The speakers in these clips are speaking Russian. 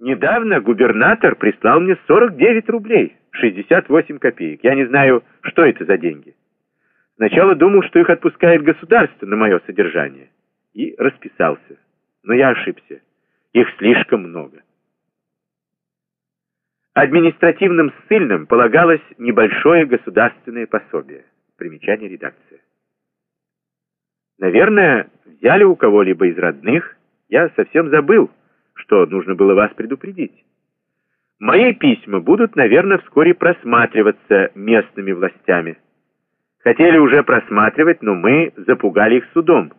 Недавно губернатор прислал мне 49 рублей, 68 копеек. Я не знаю, что это за деньги. Сначала думал, что их отпускает государство на мое содержание. И расписался. Но я ошибся. Их слишком много. Административным ссыльным полагалось небольшое государственное пособие. Примечание редакции. Наверное, взяли у кого-либо из родных. Я совсем забыл, что нужно было вас предупредить. Мои письма будут, наверное, вскоре просматриваться местными властями. Хотели уже просматривать, но мы запугали их судом,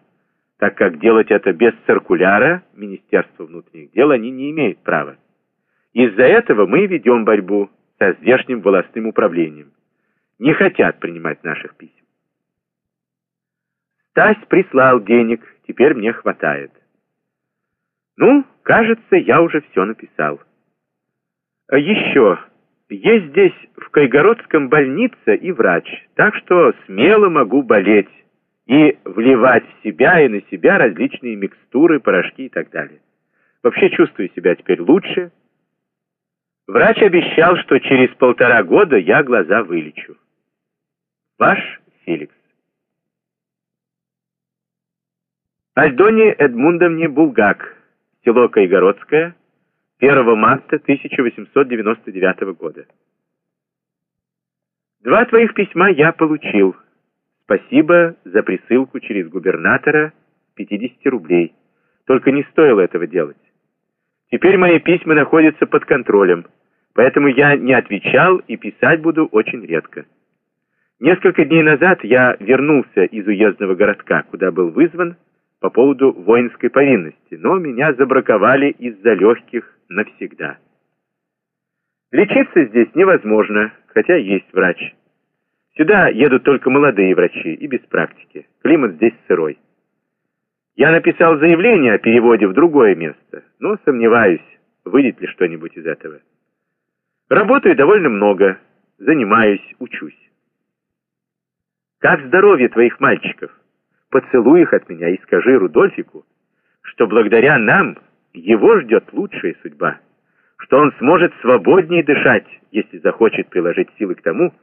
так как делать это без циркуляра Министерства внутренних дел они не имеют права. Из-за этого мы ведем борьбу со здешним властным управлением. Не хотят принимать наших писем. Стась прислал денег, теперь мне хватает. Ну, кажется, я уже все написал. А еще, есть здесь в Кайгородском больница и врач, так что смело могу болеть и вливать в себя и на себя различные микстуры, порошки и так далее. Вообще чувствую себя теперь лучше. Врач обещал, что через полтора года я глаза вылечу. Ваш Феликс. Альдоне Эдмундовне Булгак, село Кайгородское, 1 марта 1899 года. Два твоих письма я получил. Спасибо за присылку через губернатора 50 рублей. Только не стоило этого делать. Теперь мои письма находятся под контролем, поэтому я не отвечал и писать буду очень редко. Несколько дней назад я вернулся из уездного городка, куда был вызван, по поводу воинской повинности, но меня забраковали из-за легких навсегда. Лечиться здесь невозможно, хотя есть врач. Сюда едут только молодые врачи и без практики. Климат здесь сырой. Я написал заявление о переводе в другое место, но сомневаюсь, выйдет ли что-нибудь из этого. Работаю довольно много, занимаюсь, учусь. Как здоровье твоих мальчиков? Поцелуй их от меня и скажи Рудольфику, что благодаря нам его ждет лучшая судьба, что он сможет свободнее дышать, если захочет приложить силы к тому,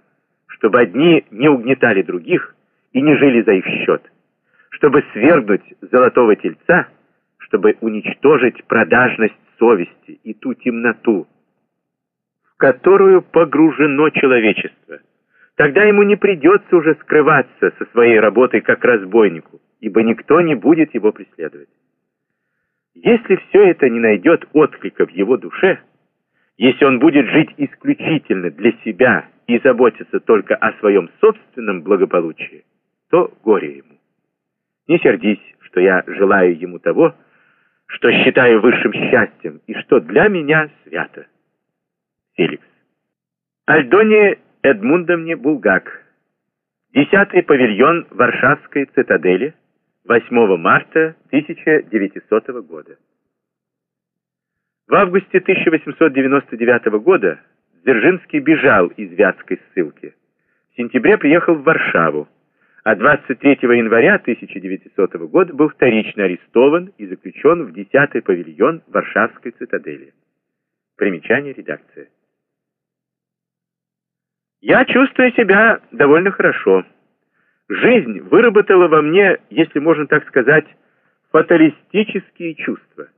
чтобы одни не угнетали других и не жили за их счет, чтобы свергнуть золотого тельца, чтобы уничтожить продажность совести и ту темноту, в которую погружено человечество. Тогда ему не придется уже скрываться со своей работой как разбойнику, ибо никто не будет его преследовать. Если все это не найдет отклика в его душе, если он будет жить исключительно для себя и заботиться только о своем собственном благополучии, то горе ему. Не сердись, что я желаю ему того, что считаю высшим счастьем и что для меня свято. Феликс. Альдоне Эдмундовне Булгак. Десятый павильон Варшавской цитадели, 8 марта 1900 года. В августе 1899 года Дзержинский бежал из Вятской ссылки. В сентябре приехал в Варшаву, а 23 января 1900 года был вторично арестован и заключен в 10-й павильон Варшавской цитадели. Примечание редакции. Я чувствую себя довольно хорошо. Жизнь выработала во мне, если можно так сказать, фаталистические чувства.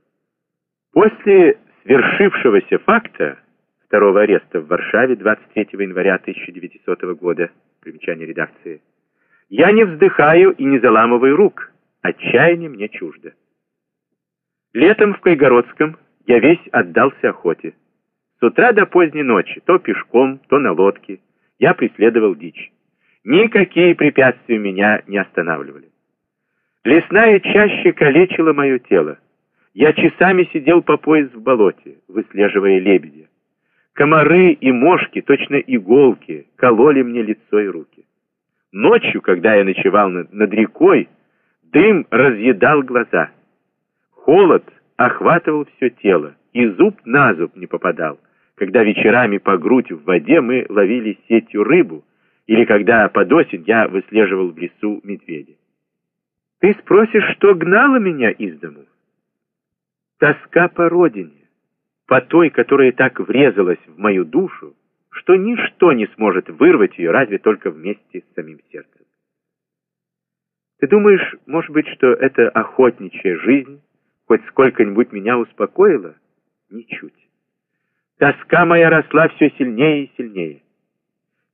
После свершившегося факта второго ареста в Варшаве 23 января 1900 года, примечание редакции, я не вздыхаю и не заламываю рук, отчаяние мне чуждо. Летом в Кайгородском я весь отдался охоте. С утра до поздней ночи, то пешком, то на лодке, я преследовал дичь. Никакие препятствия меня не останавливали. Лесная чаще калечила мое тело. Я часами сидел по пояс в болоте, выслеживая лебедя. Комары и мошки, точно иголки, кололи мне лицо и руки. Ночью, когда я ночевал над, над рекой, дым разъедал глаза. Холод охватывал все тело, и зуб на зуб не попадал когда вечерами по грудь в воде мы ловили сетью рыбу, или когда под осень я выслеживал в лесу медведя. Ты спросишь, что гнало меня из дому? Тоска по родине, по той, которая так врезалась в мою душу, что ничто не сможет вырвать ее, разве только вместе с самим сердцем. Ты думаешь, может быть, что эта охотничья жизнь хоть сколько-нибудь меня успокоила? Ничуть. Тоска моя росла все сильнее и сильнее.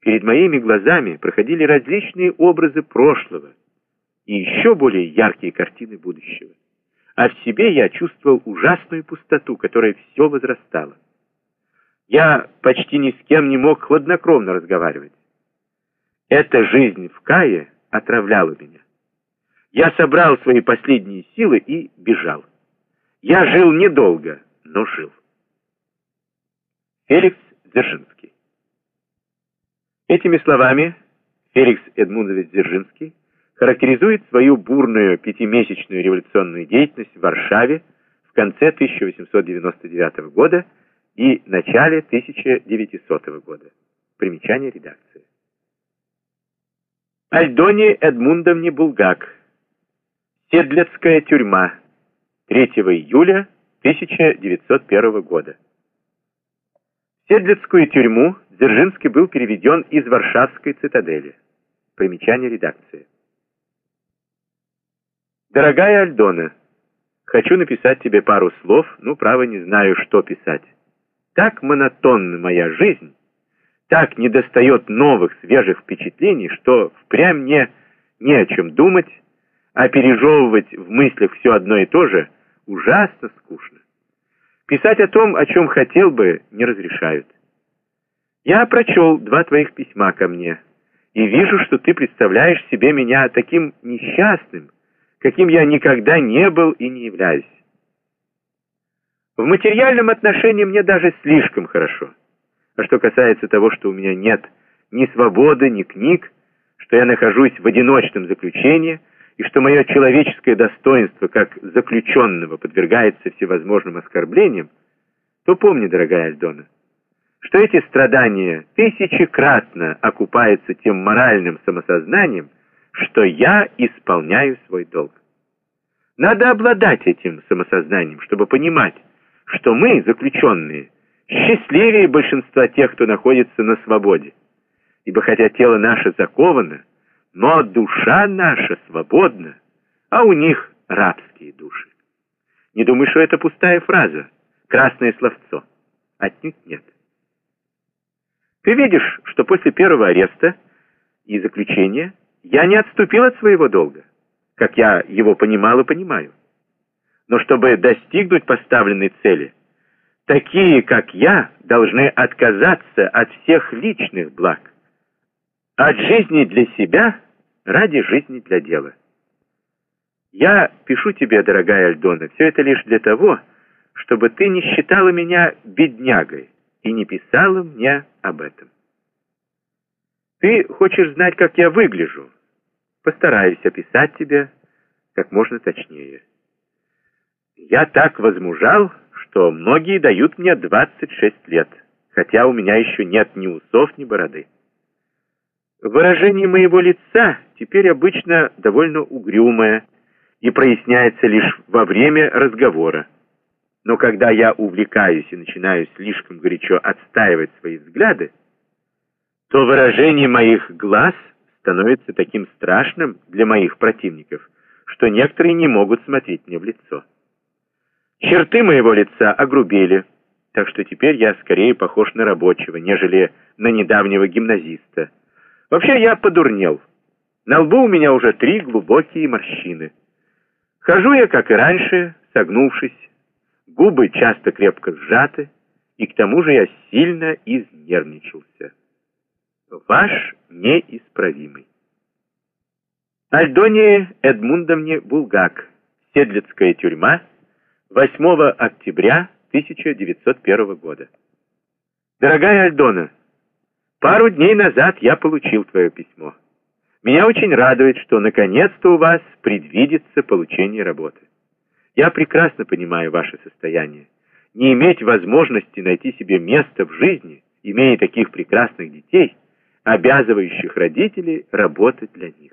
Перед моими глазами проходили различные образы прошлого и еще более яркие картины будущего. А в себе я чувствовал ужасную пустоту, которая все возрастала. Я почти ни с кем не мог хладнокровно разговаривать. Эта жизнь в Кае отравляла меня. Я собрал свои последние силы и бежал. Я жил недолго, но жил. Феликс Дзержинский Этими словами Феликс Эдмундович Дзержинский характеризует свою бурную пятимесячную революционную деятельность в Варшаве в конце 1899 года и начале 1900 года. Примечание редакции. Альдоне Эдмундовне Булгак. Седлецкая тюрьма. 3 июля 1901 года. В Седлецкую тюрьму Дзержинский был переведен из Варшавской цитадели. Примечание редакции. Дорогая Альдона, хочу написать тебе пару слов, ну, право, не знаю, что писать. Так монотонна моя жизнь, так недостает новых свежих впечатлений, что впрямь мне не о чем думать, а пережевывать в мыслях все одно и то же ужасно скучно. Писать о том, о чем хотел бы, не разрешают. Я прочел два твоих письма ко мне и вижу, что ты представляешь себе меня таким несчастным, каким я никогда не был и не являюсь. В материальном отношении мне даже слишком хорошо. А что касается того, что у меня нет ни свободы, ни книг, что я нахожусь в одиночном заключении, и что мое человеческое достоинство как заключенного подвергается всевозможным оскорблениям, то помни, дорогая Альдона, что эти страдания тысячекратно окупаются тем моральным самосознанием, что я исполняю свой долг. Надо обладать этим самосознанием, чтобы понимать, что мы, заключенные, счастливее большинства тех, кто находится на свободе. Ибо хотя тело наше заковано, но душа наша свободна, а у них рабские души. Не думаю, что это пустая фраза, красное словцо. Отнюдь нет. Ты видишь, что после первого ареста и заключения я не отступил от своего долга, как я его понимал и понимаю. Но чтобы достигнуть поставленной цели, такие, как я, должны отказаться от всех личных благ, от жизни для себя ради жизни для дела. Я пишу тебе, дорогая Альдона, все это лишь для того, чтобы ты не считала меня беднягой и не писала мне об этом. Ты хочешь знать, как я выгляжу? Постараюсь описать тебе как можно точнее. Я так возмужал, что многие дают мне 26 лет, хотя у меня еще нет ни усов, ни бороды. Выражение моего лица теперь обычно довольно угрюмое и проясняется лишь во время разговора. Но когда я увлекаюсь и начинаю слишком горячо отстаивать свои взгляды, то выражение моих глаз становится таким страшным для моих противников, что некоторые не могут смотреть мне в лицо. Черты моего лица огрубели, так что теперь я скорее похож на рабочего, нежели на недавнего гимназиста. Вообще я подурнел. На лбу у меня уже три глубокие морщины. Хожу я, как и раньше, согнувшись, губы часто крепко сжаты, и к тому же я сильно изнервничался. Ваш неисправимый. Альдоне Эдмундовне Булгак. Седлицкая тюрьма. 8 октября 1901 года. Дорогая Альдона, пару дней назад я получил твое письмо. Меня очень радует, что наконец-то у вас предвидится получение работы. Я прекрасно понимаю ваше состояние. Не иметь возможности найти себе место в жизни, имея таких прекрасных детей – обязывающих родителей работать для них.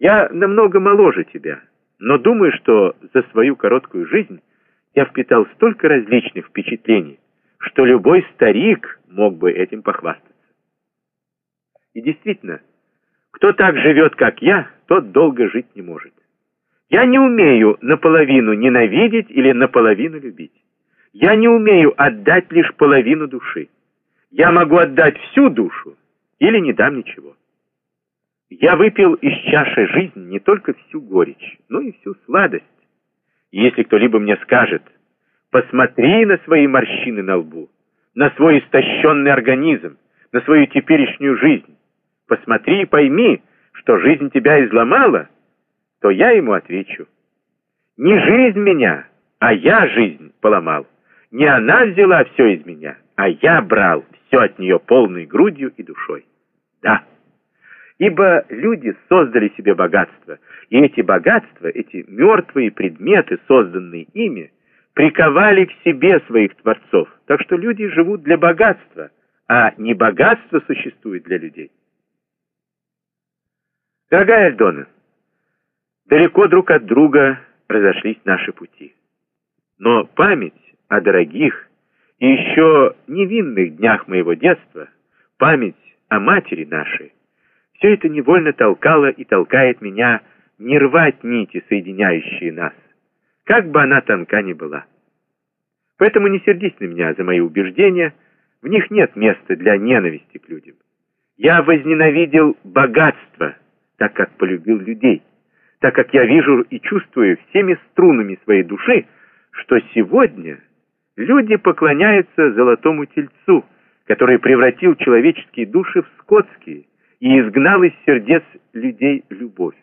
Я намного моложе тебя, но думаю, что за свою короткую жизнь я впитал столько различных впечатлений, что любой старик мог бы этим похвастаться. И действительно, кто так живет, как я, тот долго жить не может. Я не умею наполовину ненавидеть или наполовину любить. Я не умею отдать лишь половину души. Я могу отдать всю душу или не дам ничего. Я выпил из чаши жизни не только всю горечь, но и всю сладость. И если кто-либо мне скажет, посмотри на свои морщины на лбу, на свой истощенный организм, на свою теперешнюю жизнь, посмотри и пойми, что жизнь тебя изломала, то я ему отвечу. Не жизнь меня, а я жизнь поломал. Не она взяла все из меня, а я брал все от нее полной грудью и душой. Да. Ибо люди создали себе богатство, и эти богатства, эти мертвые предметы, созданные ими, приковали к себе своих творцов. Так что люди живут для богатства, а не богатство существует для людей. Дорогая Альдона, далеко друг от друга разошлись наши пути. Но память о дорогих и еще невинных днях моего детства, память о матери нашей, все это невольно толкало и толкает меня не рвать нити, соединяющие нас, как бы она тонка ни была. Поэтому не сердись на меня за мои убеждения, в них нет места для ненависти к людям. Я возненавидел богатство, так как полюбил людей, так как я вижу и чувствую всеми струнами своей души, что сегодня люди поклоняются золотому тельцу, который превратил человеческие души в скотские, и изгнал из сердец людей любовь.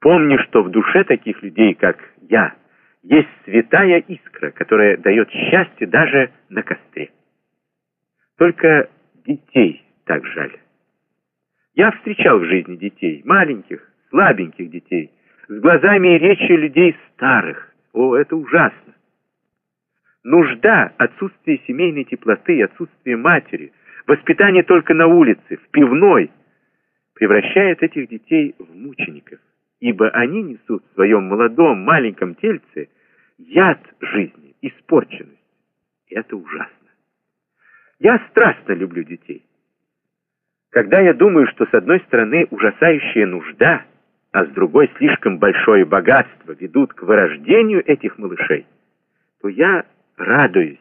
Помни, что в душе таких людей, как я, есть святая искра, которая дает счастье даже на костре. Только детей так жаль. Я встречал в жизни детей, маленьких, слабеньких детей, с глазами и речью людей старых. О, это ужасно! Нужда, отсутствие семейной теплоты, отсутствие матери, воспитание только на улице, в пивной, превращает этих детей в мучеников, ибо они несут в своем молодом маленьком тельце яд жизни, испорченность. И это ужасно. Я страстно люблю детей. Когда я думаю, что с одной стороны ужасающая нужда, а с другой слишком большое богатство ведут к вырождению этих малышей, то я радуюсь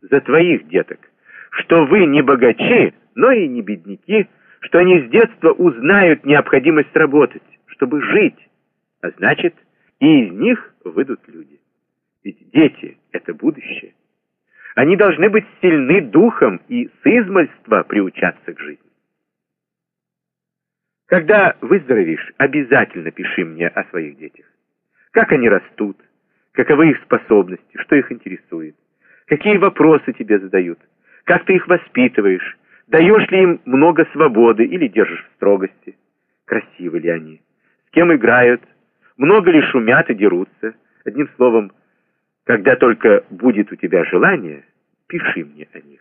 за твоих деток, что вы не богачи, но и не бедняки, что они с детства узнают необходимость работать, чтобы жить, а значит, и из них выйдут люди. Ведь дети — это будущее. Они должны быть сильны духом и с измольства приучаться к жизни. Когда выздоровеешь, обязательно пиши мне о своих детях. Как они растут, каковы их способности, что их интересует, какие вопросы тебе задают, как ты их воспитываешь, даешь ли им много свободы или держишь в строгости, красивы ли они, кем играют, много ли шумят и дерутся. Одним словом, когда только будет у тебя желание, пиши мне о них.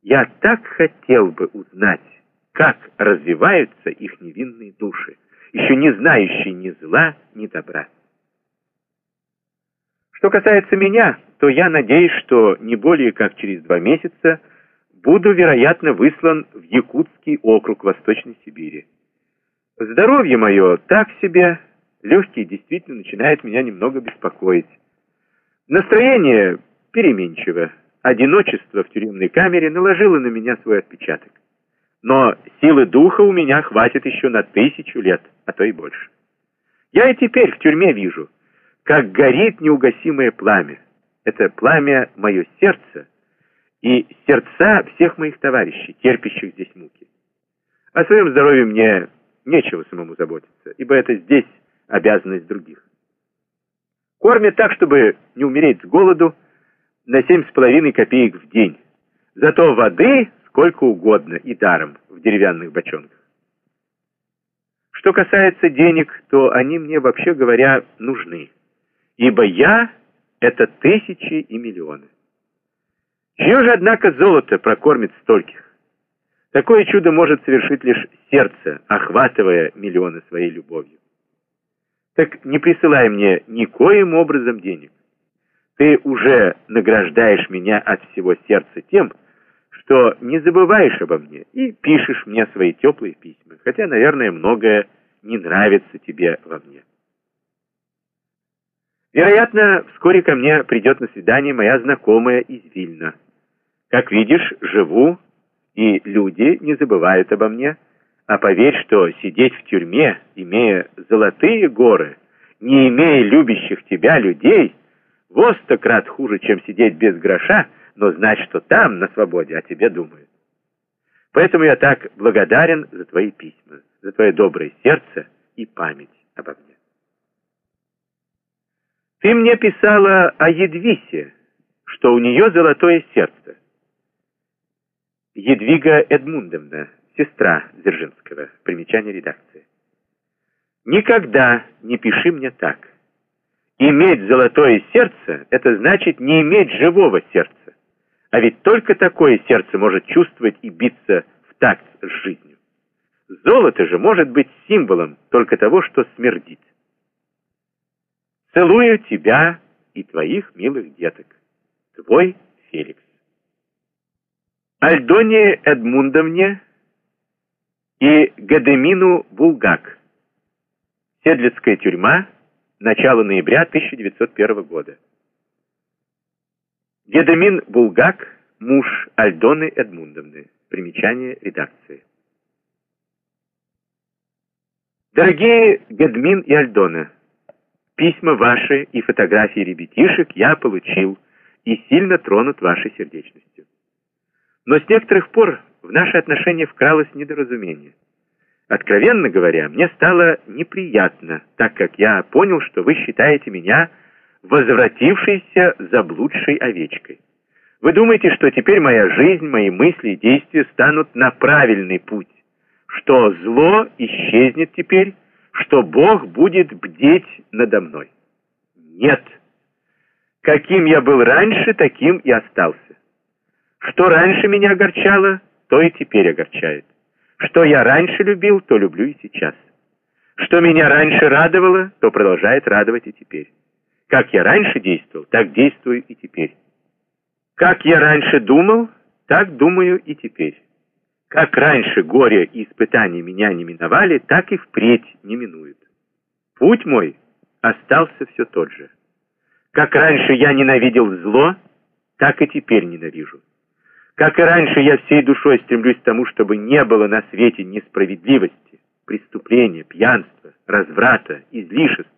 Я так хотел бы узнать, как развиваются их невинные души, еще не знающие ни зла, ни добра. Что касается меня, то я надеюсь, что не более как через два месяца буду, вероятно, выслан в Якутский округ Восточной Сибири. Здоровье мое так себе, легкие действительно начинают меня немного беспокоить. Настроение переменчиво, одиночество в тюремной камере наложило на меня свой отпечаток. Но силы духа у меня хватит еще на тысячу лет, а то и больше. Я и теперь в тюрьме вижу – как горит неугасимое пламя. Это пламя мое сердце и сердца всех моих товарищей, терпящих здесь муки. О своем здоровье мне нечего самому заботиться, ибо это здесь обязанность других. Кормят так, чтобы не умереть с голоду, на семь с половиной копеек в день. Зато воды сколько угодно и даром в деревянных бочонках. Что касается денег, то они мне, вообще говоря, нужны ибо я — это тысячи и миллионы. Чье же, однако, золото прокормит стольких? Такое чудо может совершить лишь сердце, охватывая миллионы своей любовью. Так не присылай мне никоим образом денег. Ты уже награждаешь меня от всего сердца тем, что не забываешь обо мне и пишешь мне свои теплые письма, хотя, наверное, многое не нравится тебе во мне. Вероятно, вскоре ко мне придет на свидание моя знакомая из Вильна. Как видишь, живу, и люди не забывают обо мне, а поверь, что сидеть в тюрьме, имея золотые горы, не имея любящих тебя людей, во сто крат хуже, чем сидеть без гроша, но знать, что там, на свободе, о тебе думают. Поэтому я так благодарен за твои письма, за твое доброе сердце и память обо мне. Ты мне писала о Едвисе, что у нее золотое сердце. Едвига Эдмундовна, сестра Дзержинского. Примечание редакции. Никогда не пиши мне так. Иметь золотое сердце – это значит не иметь живого сердца. А ведь только такое сердце может чувствовать и биться в такт с жизнью. Золото же может быть символом только того, что смердит. Целую тебя и твоих милых деток. Твой Феликс. Альдоне Эдмундовне и Гадемину Булгак. Седлицкая тюрьма. Начало ноября 1901 года. Гедемин Булгак, муж Альдоны Эдмундовны. Примечание редакции. Дорогие Гедмин и Альдона, Письма ваши и фотографии ребятишек я получил и сильно тронут вашей сердечностью. Но с некоторых пор в наши отношения вкралось недоразумение. Откровенно говоря, мне стало неприятно, так как я понял, что вы считаете меня возвратившейся заблудшей овечкой. Вы думаете, что теперь моя жизнь, мои мысли и действия станут на правильный путь, что зло исчезнет теперь, что Бог будет бдеть надо мной. Нет. Каким я был раньше, таким и остался. Что раньше меня огорчало, то и теперь огорчает. Что я раньше любил, то люблю и сейчас. Что меня раньше радовало, то продолжает радовать и теперь. Как я раньше действовал, так действую и теперь. Как я раньше думал, так думаю и теперь. Как раньше горе и испытания меня не миновали, так и впредь не минуют. Путь мой остался все тот же. Как раньше я ненавидел зло, так и теперь ненавижу. Как и раньше я всей душой стремлюсь к тому, чтобы не было на свете несправедливости, преступления, пьянства, разврата, излишеств,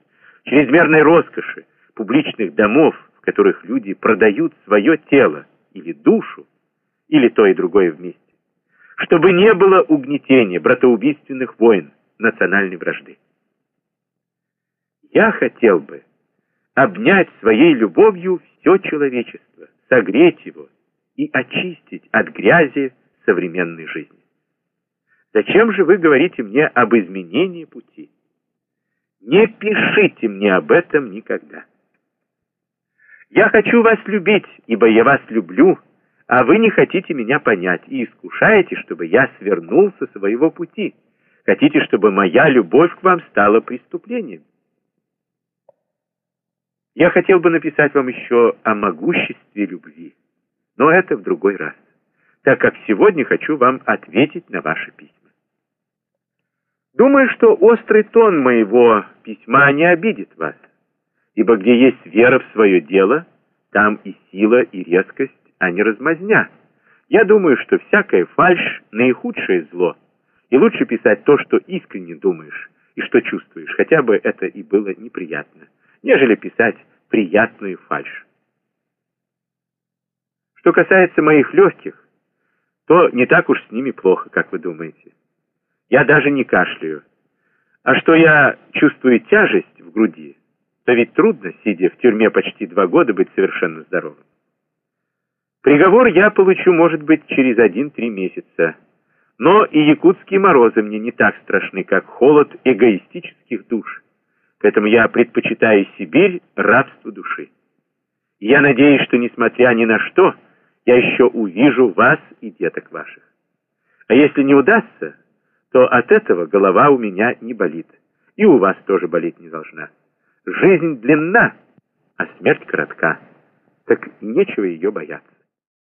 чрезмерной роскоши, публичных домов, в которых люди продают свое тело или душу, или то и другое вместе чтобы не было угнетения, братоубийственных войн, национальной вражды. Я хотел бы обнять своей любовью все человечество, согреть его и очистить от грязи современной жизни. Зачем же вы говорите мне об изменении пути? Не пишите мне об этом никогда. Я хочу вас любить, ибо я вас люблю, а вы не хотите меня понять и искушаете, чтобы я свернул со своего пути. Хотите, чтобы моя любовь к вам стала преступлением. Я хотел бы написать вам еще о могуществе любви, но это в другой раз, так как сегодня хочу вам ответить на ваши письма. Думаю, что острый тон моего письма не обидит вас, ибо где есть вера в свое дело, там и сила, и резкость, а не размазня. Я думаю, что всякая фальшь — наихудшее зло, и лучше писать то, что искренне думаешь и что чувствуешь, хотя бы это и было неприятно, нежели писать приятную фальшь. Что касается моих легких, то не так уж с ними плохо, как вы думаете. Я даже не кашляю. А что я чувствую тяжесть в груди, то ведь трудно, сидя в тюрьме почти два года, быть совершенно здоровым. Приговор я получу, может быть, через один-три месяца. Но и якутские морозы мне не так страшны, как холод эгоистических душ. Поэтому я предпочитаю Сибирь рабству души. Я надеюсь, что, несмотря ни на что, я еще увижу вас и деток ваших. А если не удастся, то от этого голова у меня не болит. И у вас тоже болеть не должна. Жизнь длинна, а смерть коротка. Так нечего ее бояться.